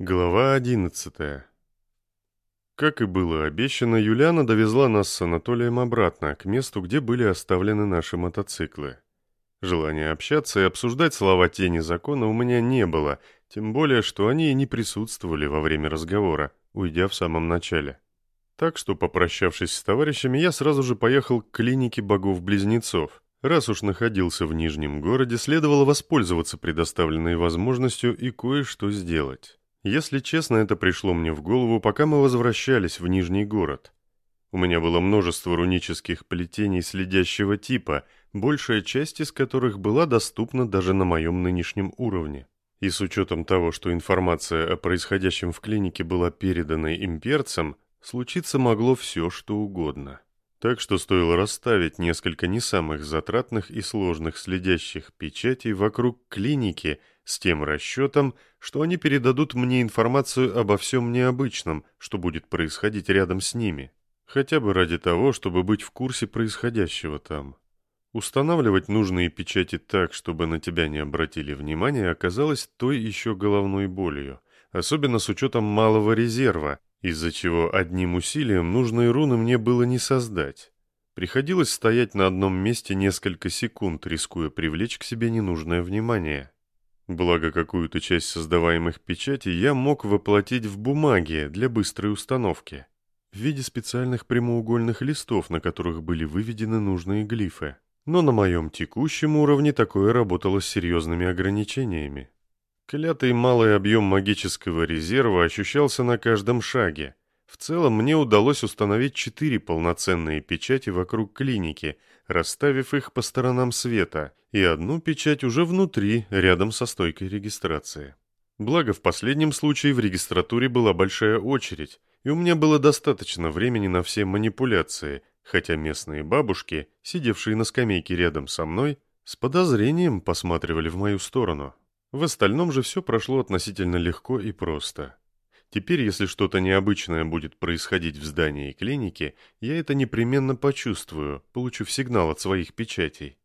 Глава одиннадцатая. Как и было обещано, Юлиана довезла нас с Анатолием обратно, к месту, где были оставлены наши мотоциклы. Желания общаться и обсуждать слова тени закона у меня не было, тем более, что они и не присутствовали во время разговора, уйдя в самом начале. Так что, попрощавшись с товарищами, я сразу же поехал к клинике богов-близнецов. Раз уж находился в Нижнем городе, следовало воспользоваться предоставленной возможностью и кое-что сделать. Если честно, это пришло мне в голову, пока мы возвращались в Нижний город. У меня было множество рунических плетений следящего типа, большая часть из которых была доступна даже на моем нынешнем уровне. И с учетом того, что информация о происходящем в клинике была передана имперцам, случиться могло все, что угодно. Так что стоило расставить несколько не самых затратных и сложных следящих печатей вокруг клиники – с тем расчетом, что они передадут мне информацию обо всем необычном, что будет происходить рядом с ними, хотя бы ради того, чтобы быть в курсе происходящего там. Устанавливать нужные печати так, чтобы на тебя не обратили внимания, оказалось той еще головной болью, особенно с учетом малого резерва, из-за чего одним усилием нужные руны мне было не создать. Приходилось стоять на одном месте несколько секунд, рискуя привлечь к себе ненужное внимание. Благо, какую-то часть создаваемых печатей я мог воплотить в бумаге для быстрой установки в виде специальных прямоугольных листов, на которых были выведены нужные глифы. Но на моем текущем уровне такое работало с серьезными ограничениями. Клятый малый объем магического резерва ощущался на каждом шаге. В целом мне удалось установить четыре полноценные печати вокруг клиники, расставив их по сторонам света, и одну печать уже внутри, рядом со стойкой регистрации. Благо, в последнем случае в регистратуре была большая очередь, и у меня было достаточно времени на все манипуляции, хотя местные бабушки, сидевшие на скамейке рядом со мной, с подозрением посматривали в мою сторону. В остальном же все прошло относительно легко и просто. Теперь, если что-то необычное будет происходить в здании клиники, я это непременно почувствую, получив сигнал от своих печатей.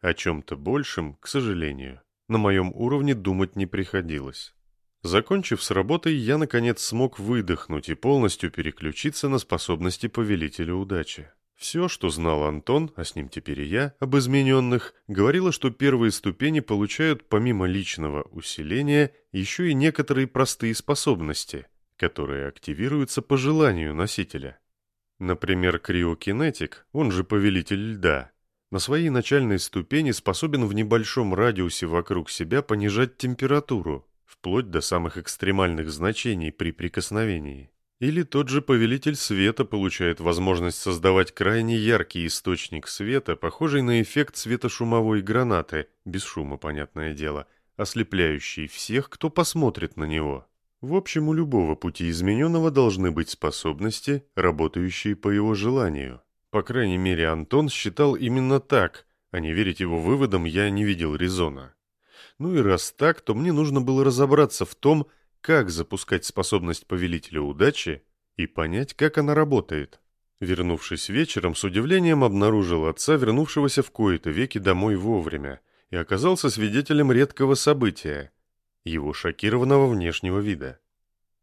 О чем-то большем, к сожалению, на моем уровне думать не приходилось. Закончив с работой, я, наконец, смог выдохнуть и полностью переключиться на способности Повелителя Удачи. Все, что знал Антон, а с ним теперь и я, об измененных, говорило, что первые ступени получают помимо личного усиления еще и некоторые простые способности, которые активируются по желанию носителя. Например, криокинетик, он же повелитель льда, на своей начальной ступени способен в небольшом радиусе вокруг себя понижать температуру, вплоть до самых экстремальных значений при прикосновении. Или тот же повелитель света получает возможность создавать крайне яркий источник света, похожий на эффект светошумовой гранаты, без шума, понятное дело, ослепляющий всех, кто посмотрит на него. В общем, у любого пути измененного должны быть способности, работающие по его желанию. По крайней мере, Антон считал именно так, а не верить его выводам я не видел резона. Ну и раз так, то мне нужно было разобраться в том, как запускать способность повелителя удачи и понять, как она работает. Вернувшись вечером, с удивлением обнаружил отца, вернувшегося в кои-то веки домой вовремя, и оказался свидетелем редкого события – его шокированного внешнего вида.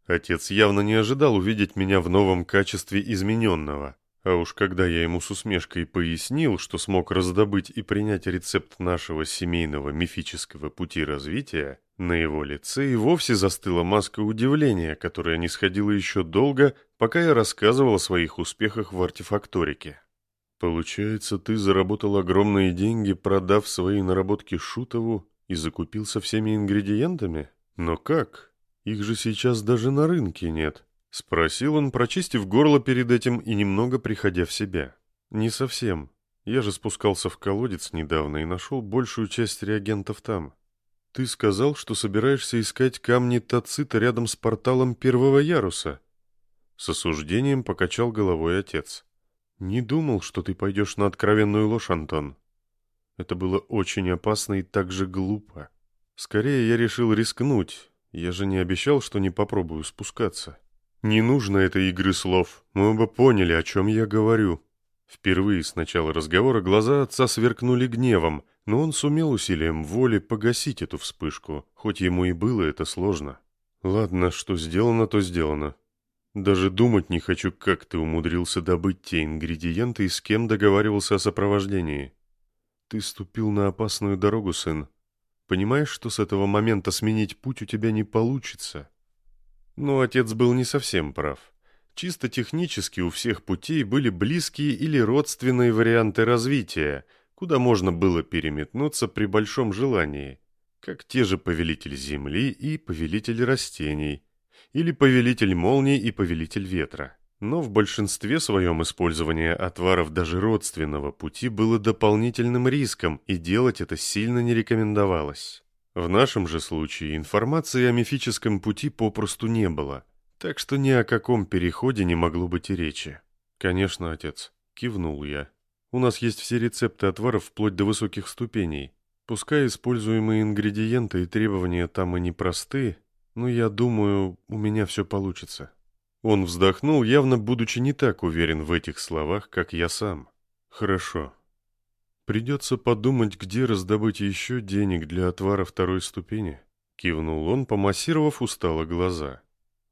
Отец явно не ожидал увидеть меня в новом качестве измененного – а уж когда я ему с усмешкой пояснил, что смог раздобыть и принять рецепт нашего семейного мифического пути развития, на его лице и вовсе застыла маска удивления, которая не сходила еще долго, пока я рассказывал о своих успехах в артефакторике. «Получается, ты заработал огромные деньги, продав свои наработки Шутову и закупился всеми ингредиентами? Но как? Их же сейчас даже на рынке нет». Спросил он, прочистив горло перед этим и немного приходя в себя. «Не совсем. Я же спускался в колодец недавно и нашел большую часть реагентов там. Ты сказал, что собираешься искать камни Тацита рядом с порталом первого яруса?» С осуждением покачал головой отец. «Не думал, что ты пойдешь на откровенную ложь, Антон. Это было очень опасно и так же глупо. Скорее я решил рискнуть. Я же не обещал, что не попробую спускаться». «Не нужно этой игры слов. Мы оба поняли, о чем я говорю». Впервые с начала разговора глаза отца сверкнули гневом, но он сумел усилием воли погасить эту вспышку, хоть ему и было это сложно. Ладно, что сделано, то сделано. Даже думать не хочу, как ты умудрился добыть те ингредиенты и с кем договаривался о сопровождении. Ты ступил на опасную дорогу, сын. Понимаешь, что с этого момента сменить путь у тебя не получится? Но отец был не совсем прав. Чисто технически у всех путей были близкие или родственные варианты развития, куда можно было переметнуться при большом желании, как те же повелитель земли и повелитель растений, или повелитель молний и повелитель ветра. Но в большинстве своем использование отваров даже родственного пути было дополнительным риском, и делать это сильно не рекомендовалось. В нашем же случае информации о мифическом пути попросту не было, так что ни о каком переходе не могло быть и речи. «Конечно, отец», — кивнул я. «У нас есть все рецепты отваров вплоть до высоких ступеней. Пускай используемые ингредиенты и требования там и непросты, но я думаю, у меня все получится». Он вздохнул, явно будучи не так уверен в этих словах, как я сам. «Хорошо. Придется подумать, где раздобыть еще денег для отвара второй ступени», — кивнул он, помассировав устало глаза.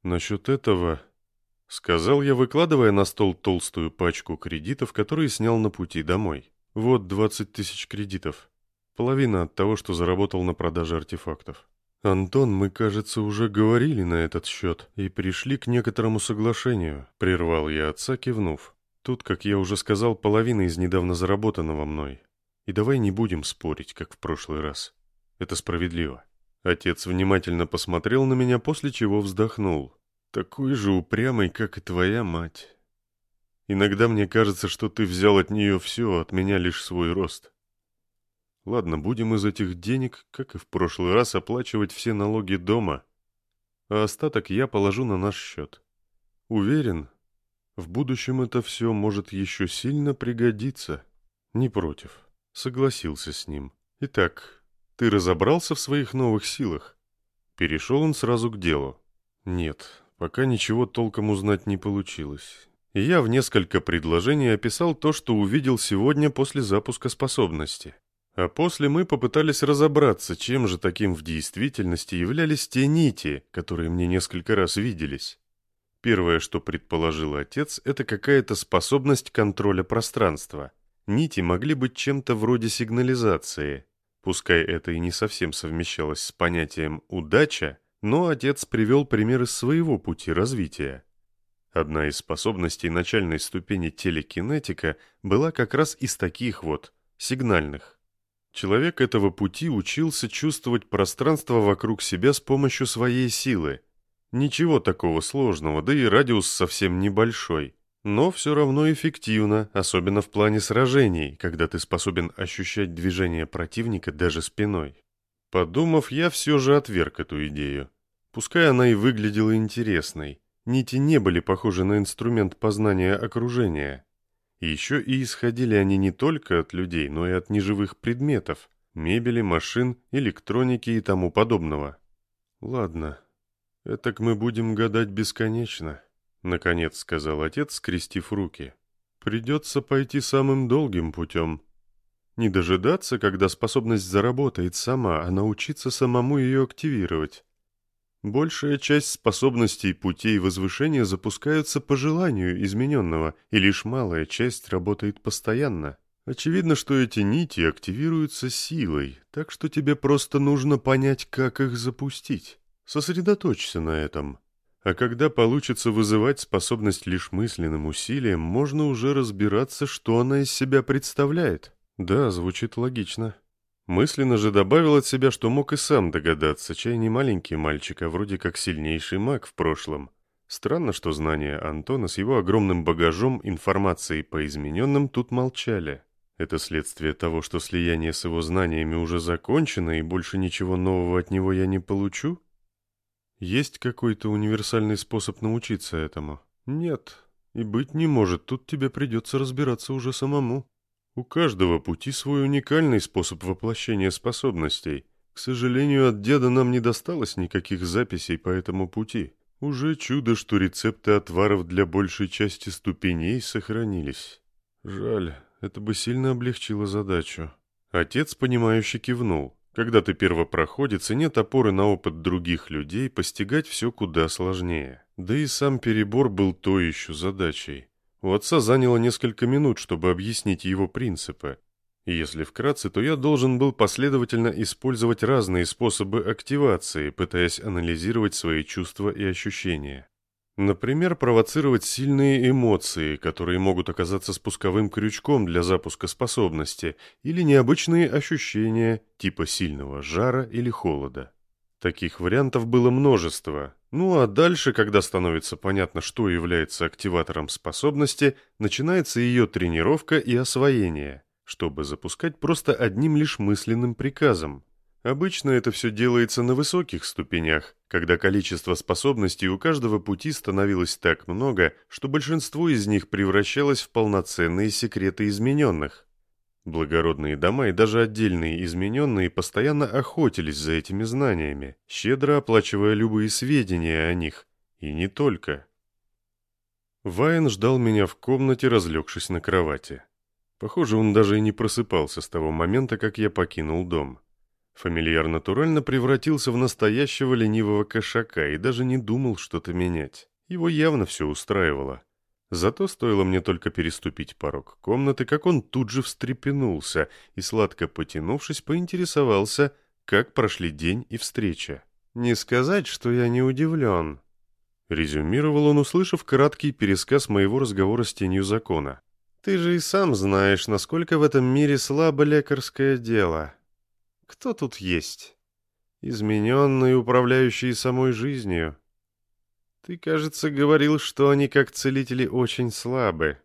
«Насчет этого...» — сказал я, выкладывая на стол толстую пачку кредитов, которые снял на пути домой. «Вот двадцать тысяч кредитов. Половина от того, что заработал на продаже артефактов». «Антон, мы, кажется, уже говорили на этот счет и пришли к некоторому соглашению», — прервал я отца, кивнув. «Тут, как я уже сказал, половина из недавно заработанного мной. И давай не будем спорить, как в прошлый раз. Это справедливо». Отец внимательно посмотрел на меня, после чего вздохнул. «Такой же упрямый, как и твоя мать. Иногда мне кажется, что ты взял от нее все, от меня лишь свой рост». Ладно, будем из этих денег, как и в прошлый раз, оплачивать все налоги дома, а остаток я положу на наш счет. Уверен, в будущем это все может еще сильно пригодиться. Не против. Согласился с ним. Итак, ты разобрался в своих новых силах? Перешел он сразу к делу. Нет, пока ничего толком узнать не получилось. я в несколько предложений описал то, что увидел сегодня после запуска способности. А после мы попытались разобраться, чем же таким в действительности являлись те нити, которые мне несколько раз виделись. Первое, что предположил отец, это какая-то способность контроля пространства. Нити могли быть чем-то вроде сигнализации. Пускай это и не совсем совмещалось с понятием «удача», но отец привел пример из своего пути развития. Одна из способностей начальной ступени телекинетика была как раз из таких вот, сигнальных. Человек этого пути учился чувствовать пространство вокруг себя с помощью своей силы. Ничего такого сложного, да и радиус совсем небольшой. Но все равно эффективно, особенно в плане сражений, когда ты способен ощущать движение противника даже спиной. Подумав, я все же отверг эту идею. Пускай она и выглядела интересной. Нити не были похожи на инструмент познания окружения. Еще и исходили они не только от людей, но и от неживых предметов, мебели, машин, электроники и тому подобного. «Ладно, этак мы будем гадать бесконечно», — наконец сказал отец, скрестив руки. «Придется пойти самым долгим путем. Не дожидаться, когда способность заработает сама, а научиться самому ее активировать. Большая часть способностей путей возвышения запускаются по желанию измененного, и лишь малая часть работает постоянно. Очевидно, что эти нити активируются силой, так что тебе просто нужно понять, как их запустить. Сосредоточься на этом. А когда получится вызывать способность лишь мысленным усилием, можно уже разбираться, что она из себя представляет. Да, звучит логично. Мысленно же добавил от себя, что мог и сам догадаться, чай не маленький мальчик, а вроде как сильнейший маг в прошлом. Странно, что знания Антона с его огромным багажом информации по измененным тут молчали. Это следствие того, что слияние с его знаниями уже закончено, и больше ничего нового от него я не получу? Есть какой-то универсальный способ научиться этому? Нет, и быть не может, тут тебе придется разбираться уже самому. У каждого пути свой уникальный способ воплощения способностей. К сожалению, от деда нам не досталось никаких записей по этому пути. Уже чудо, что рецепты отваров для большей части ступеней сохранились. Жаль, это бы сильно облегчило задачу. Отец, понимающе кивнул. Когда ты первопроходец и нет опоры на опыт других людей, постигать все куда сложнее. Да и сам перебор был то еще задачей. У отца заняло несколько минут, чтобы объяснить его принципы. И если вкратце, то я должен был последовательно использовать разные способы активации, пытаясь анализировать свои чувства и ощущения. Например, провоцировать сильные эмоции, которые могут оказаться спусковым крючком для запуска способности, или необычные ощущения, типа сильного жара или холода. Таких вариантов было множество. Ну а дальше, когда становится понятно, что является активатором способности, начинается ее тренировка и освоение, чтобы запускать просто одним лишь мысленным приказом. Обычно это все делается на высоких ступенях, когда количество способностей у каждого пути становилось так много, что большинство из них превращалось в полноценные секреты измененных. Благородные дома и даже отдельные измененные постоянно охотились за этими знаниями, щедро оплачивая любые сведения о них, и не только. Вайн ждал меня в комнате, разлегшись на кровати. Похоже, он даже и не просыпался с того момента, как я покинул дом. Фамильяр натурально превратился в настоящего ленивого кошака и даже не думал что-то менять. Его явно все устраивало. Зато стоило мне только переступить порог комнаты, как он тут же встрепенулся и, сладко потянувшись, поинтересовался, как прошли день и встреча. «Не сказать, что я не удивлен», — резюмировал он, услышав краткий пересказ моего разговора с тенью закона. «Ты же и сам знаешь, насколько в этом мире слабо лекарское дело. Кто тут есть? Измененные, управляющие самой жизнью. Ты, кажется, говорил, что они как целители очень слабы.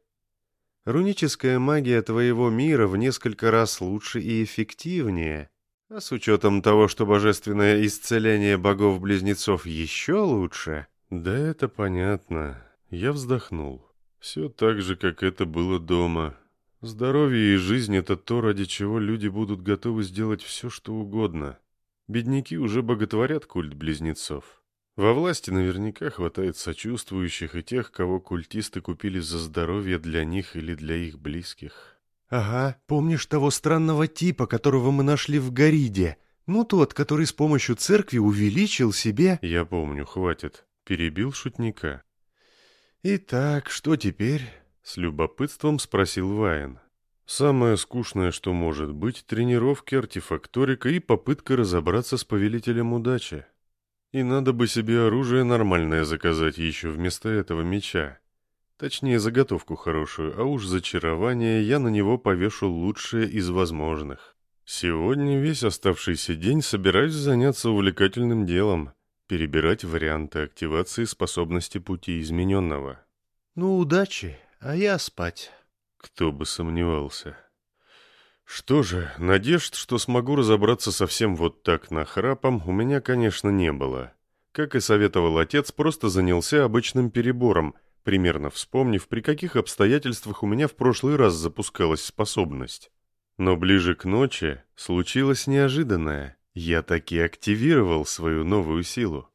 Руническая магия твоего мира в несколько раз лучше и эффективнее. А с учетом того, что божественное исцеление богов-близнецов еще лучше... Да это понятно. Я вздохнул. Все так же, как это было дома. Здоровье и жизнь — это то, ради чего люди будут готовы сделать все, что угодно. Бедняки уже боготворят культ близнецов. Во власти наверняка хватает сочувствующих и тех, кого культисты купили за здоровье для них или для их близких. «Ага, помнишь того странного типа, которого мы нашли в Гориде? Ну, тот, который с помощью церкви увеличил себе...» «Я помню, хватит. Перебил шутника». «Итак, что теперь?» С любопытством спросил Вайн. Самое скучное, что может быть, тренировки, артефакторика и попытка разобраться с повелителем удачи. И надо бы себе оружие нормальное заказать еще вместо этого меча. Точнее, заготовку хорошую, а уж зачарование я на него повешу лучшее из возможных. Сегодня весь оставшийся день собираюсь заняться увлекательным делом — перебирать варианты активации способности пути измененного. «Ну, удачи!» А я спать. Кто бы сомневался. Что же, надежд, что смогу разобраться совсем вот так нахрапом, у меня, конечно, не было. Как и советовал отец, просто занялся обычным перебором, примерно вспомнив, при каких обстоятельствах у меня в прошлый раз запускалась способность. Но ближе к ночи случилось неожиданное. Я таки активировал свою новую силу.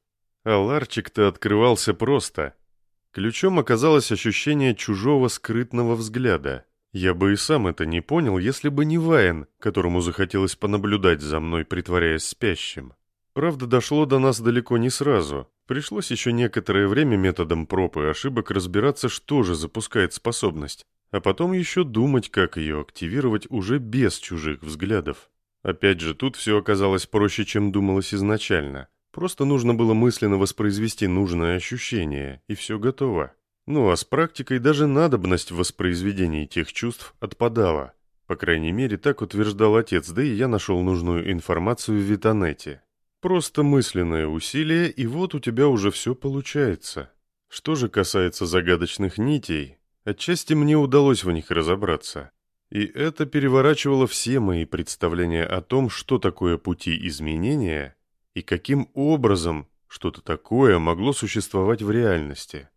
А ларчик-то открывался просто — Ключом оказалось ощущение чужого скрытного взгляда. Я бы и сам это не понял, если бы не Вайн, которому захотелось понаблюдать за мной, притворяясь спящим. Правда, дошло до нас далеко не сразу. Пришлось еще некоторое время методом проб и ошибок разбираться, что же запускает способность, а потом еще думать, как ее активировать уже без чужих взглядов. Опять же, тут все оказалось проще, чем думалось изначально. Просто нужно было мысленно воспроизвести нужное ощущение, и все готово. Ну а с практикой даже надобность в воспроизведении тех чувств отпадала. По крайней мере, так утверждал отец, да и я нашел нужную информацию в Витанете. Просто мысленное усилие, и вот у тебя уже все получается. Что же касается загадочных нитей, отчасти мне удалось в них разобраться. И это переворачивало все мои представления о том, что такое пути изменения и каким образом что-то такое могло существовать в реальности.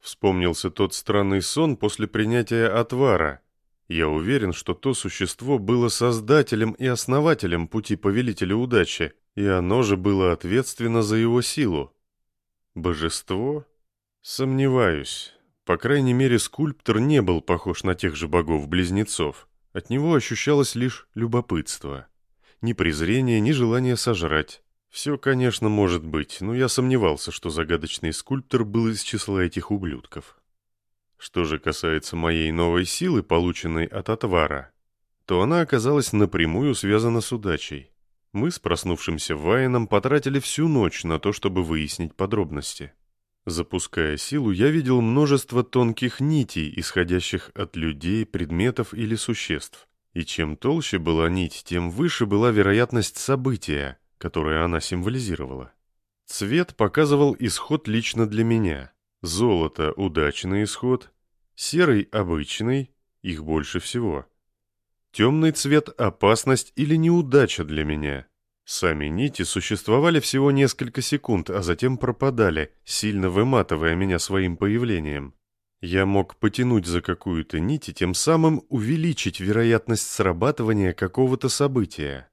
Вспомнился тот странный сон после принятия отвара. Я уверен, что то существо было создателем и основателем пути повелителя удачи, и оно же было ответственно за его силу. Божество? Сомневаюсь. По крайней мере, скульптор не был похож на тех же богов-близнецов. От него ощущалось лишь любопытство. Ни презрения, ни желания сожрать. Все, конечно, может быть, но я сомневался, что загадочный скульптор был из числа этих ублюдков. Что же касается моей новой силы, полученной от отвара, то она оказалась напрямую связана с удачей. Мы с проснувшимся Вайеном потратили всю ночь на то, чтобы выяснить подробности. Запуская силу, я видел множество тонких нитей, исходящих от людей, предметов или существ. И чем толще была нить, тем выше была вероятность события, которое она символизировала. Цвет показывал исход лично для меня. Золото – удачный исход, серый – обычный, их больше всего – Темный цвет – опасность или неудача для меня. Сами нити существовали всего несколько секунд, а затем пропадали, сильно выматывая меня своим появлением. Я мог потянуть за какую-то нить и тем самым увеличить вероятность срабатывания какого-то события.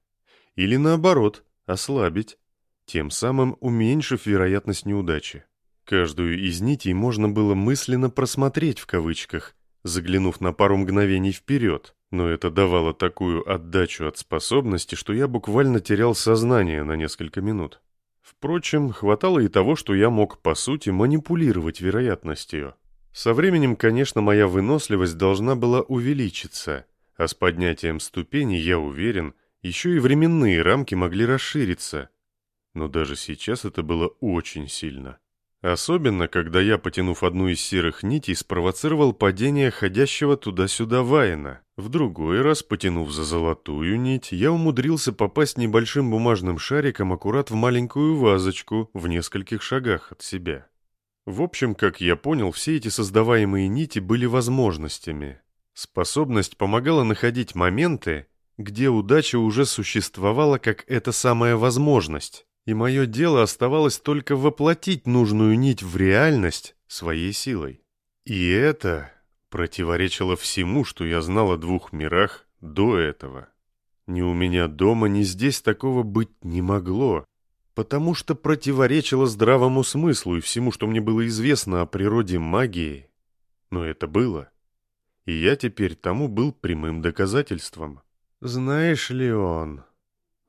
Или наоборот, ослабить, тем самым уменьшив вероятность неудачи. Каждую из нитей можно было мысленно просмотреть в кавычках, заглянув на пару мгновений вперед. Но это давало такую отдачу от способности, что я буквально терял сознание на несколько минут. Впрочем, хватало и того, что я мог, по сути, манипулировать вероятностью. Со временем, конечно, моя выносливость должна была увеличиться, а с поднятием ступени, я уверен, еще и временные рамки могли расшириться. Но даже сейчас это было очень сильно. Особенно, когда я, потянув одну из серых нитей, спровоцировал падение ходящего туда-сюда Вайна. В другой раз, потянув за золотую нить, я умудрился попасть небольшим бумажным шариком аккурат в маленькую вазочку в нескольких шагах от себя. В общем, как я понял, все эти создаваемые нити были возможностями. Способность помогала находить моменты, где удача уже существовала как эта самая возможность и мое дело оставалось только воплотить нужную нить в реальность своей силой. И это противоречило всему, что я знал о двух мирах до этого. Ни у меня дома, ни здесь такого быть не могло, потому что противоречило здравому смыслу и всему, что мне было известно о природе магии. Но это было. И я теперь тому был прямым доказательством. «Знаешь ли он...»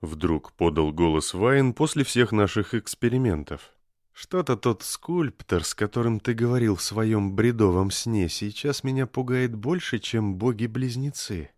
Вдруг подал голос Вайн после всех наших экспериментов. «Что-то тот скульптор, с которым ты говорил в своем бредовом сне, сейчас меня пугает больше, чем боги-близнецы».